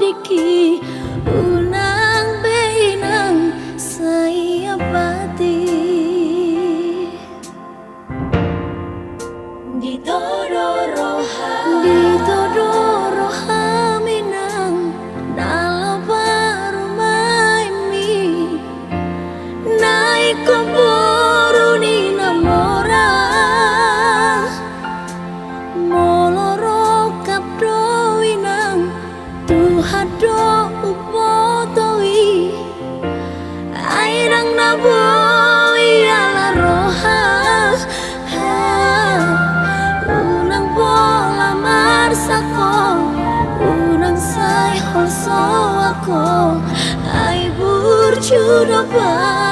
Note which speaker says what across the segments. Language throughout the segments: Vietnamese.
Speaker 1: diki unang beinang saya pati di todoro di todoro so aku ay burjo na?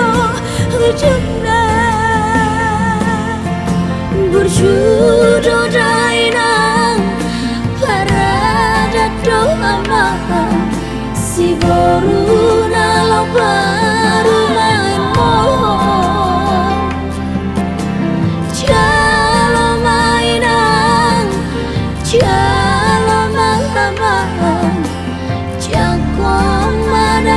Speaker 1: Sirang do ujungna berjudo dainang parada doa si baru nalau baru main mohon jalo mainang jalo malamang jago mana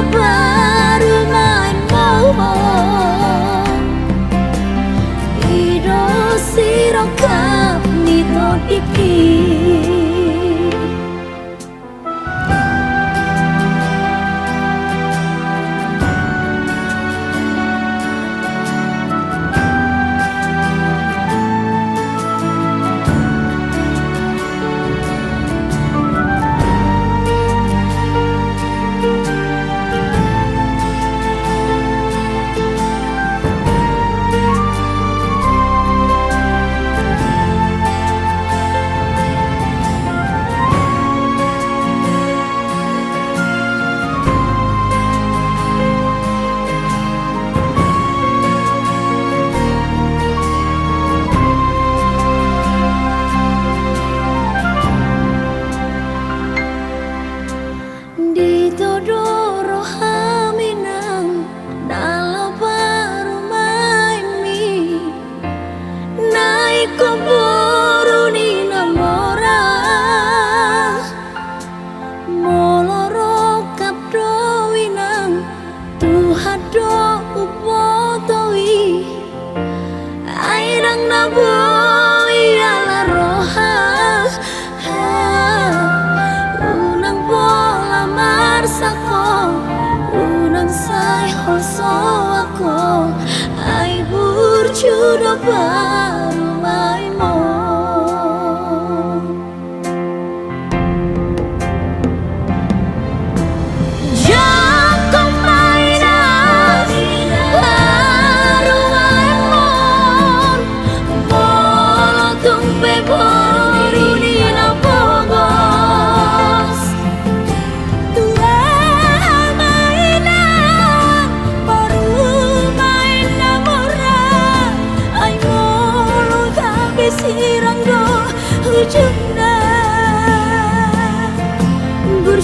Speaker 1: could have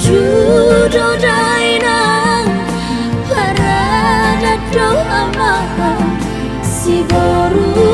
Speaker 1: 주로 라이나 바라라 또 아마 시보루